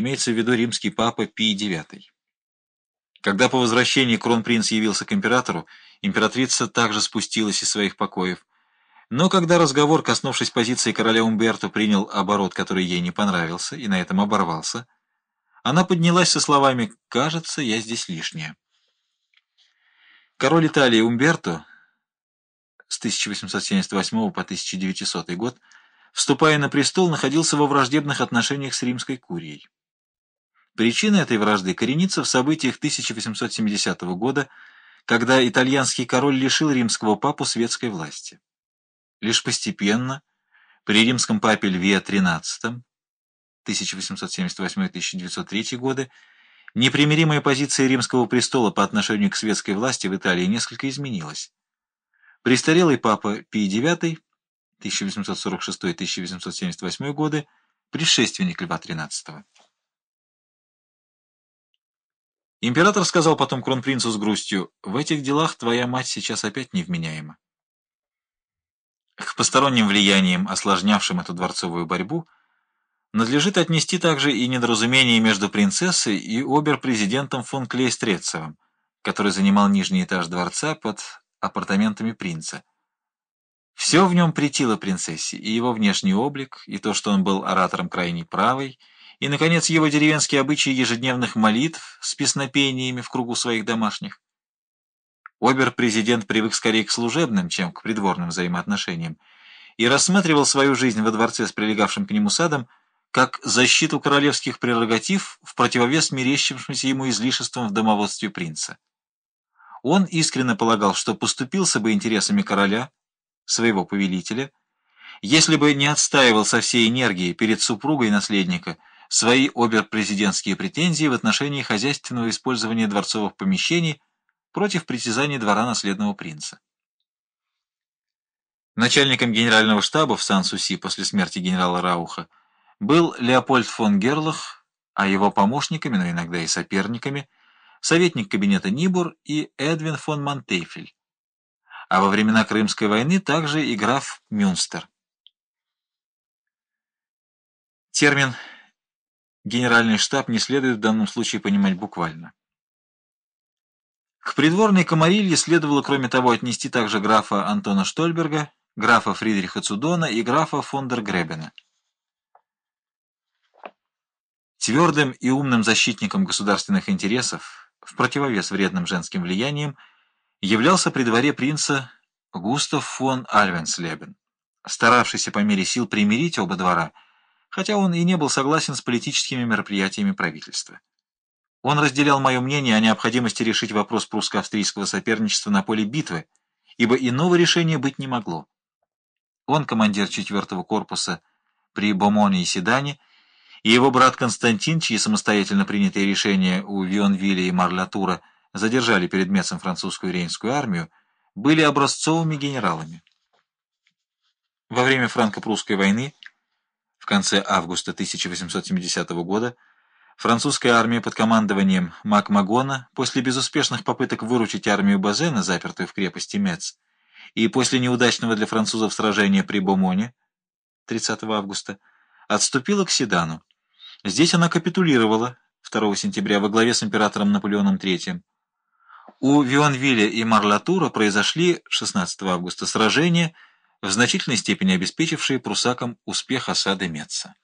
имеется в виду римский папа Пий IX. Когда по возвращении кронпринц явился к императору, императрица также спустилась из своих покоев. Но когда разговор, коснувшись позиции короля Умберто, принял оборот, который ей не понравился, и на этом оборвался, она поднялась со словами «Кажется, я здесь лишняя». Король Италии Умберто с 1878 по 1900 год, вступая на престол, находился во враждебных отношениях с римской курией. Причина этой вражды коренится в событиях 1870 года, когда итальянский король лишил римского папу светской власти. Лишь постепенно, при римском папе Льве XIII 1878-1903 годы, непримиримая позиция римского престола по отношению к светской власти в Италии несколько изменилась. Престарелый папа Пий IX 1846-1878 годы, предшественник Льва XIII. Император сказал потом кронпринцу с грустью, «В этих делах твоя мать сейчас опять невменяема». К посторонним влияниям, осложнявшим эту дворцовую борьбу, надлежит отнести также и недоразумение между принцессой и обер-президентом фон Клейстрецевым, который занимал нижний этаж дворца под апартаментами принца. Все в нем претило принцессе, и его внешний облик, и то, что он был оратором крайней правой, и, наконец, его деревенские обычаи ежедневных молитв с песнопениями в кругу своих домашних. Обер-президент привык скорее к служебным, чем к придворным взаимоотношениям, и рассматривал свою жизнь во дворце с прилегавшим к нему садом как защиту королевских прерогатив в противовес мерещившимся ему излишеством в домоводстве принца. Он искренне полагал, что поступился бы интересами короля, своего повелителя, если бы не отстаивал со всей энергией перед супругой наследника свои оберпрезидентские претензии в отношении хозяйственного использования дворцовых помещений против притязаний двора наследного принца. Начальником генерального штаба в Сан-Суси после смерти генерала Рауха был Леопольд фон Герлах, а его помощниками, но иногда и соперниками, советник кабинета Нибур и Эдвин фон Монтейфель, а во времена Крымской войны также и граф Мюнстер. Термин «генеральный штаб» не следует в данном случае понимать буквально. К придворной комарилье следовало, кроме того, отнести также графа Антона Штольберга, графа Фридриха Цудона и графа фон дер Гребена. Твердым и умным защитником государственных интересов, в противовес вредным женским влияниям, являлся при дворе принца Густав фон Альвенслебен, старавшийся по мере сил примирить оба двора, хотя он и не был согласен с политическими мероприятиями правительства. Он разделял мое мнение о необходимости решить вопрос прусско-австрийского соперничества на поле битвы, ибо иного решения быть не могло. Он командир 4-го корпуса при Бомоне и Седане, и его брат Константин, чьи самостоятельно принятые решения у Вионвилля и Марлатура задержали перед Мецем французскую рейнскую армию, были образцовыми генералами. Во время франко-прусской войны конце августа 1870 года французская армия под командованием Макмагона после безуспешных попыток выручить армию Базена, запертую в крепости Мец, и после неудачного для французов сражения при Бомоне 30 августа, отступила к Седану. Здесь она капитулировала 2 сентября во главе с императором Наполеоном III. У Вионвилля и Марлатура произошли 16 августа сражения, в значительной степени обеспечившие прусакам успех осады Меца.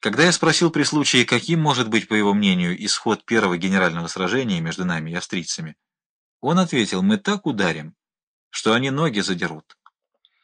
Когда я спросил при случае, каким может быть, по его мнению, исход первого генерального сражения между нами и австрийцами, он ответил, мы так ударим, что они ноги задерут.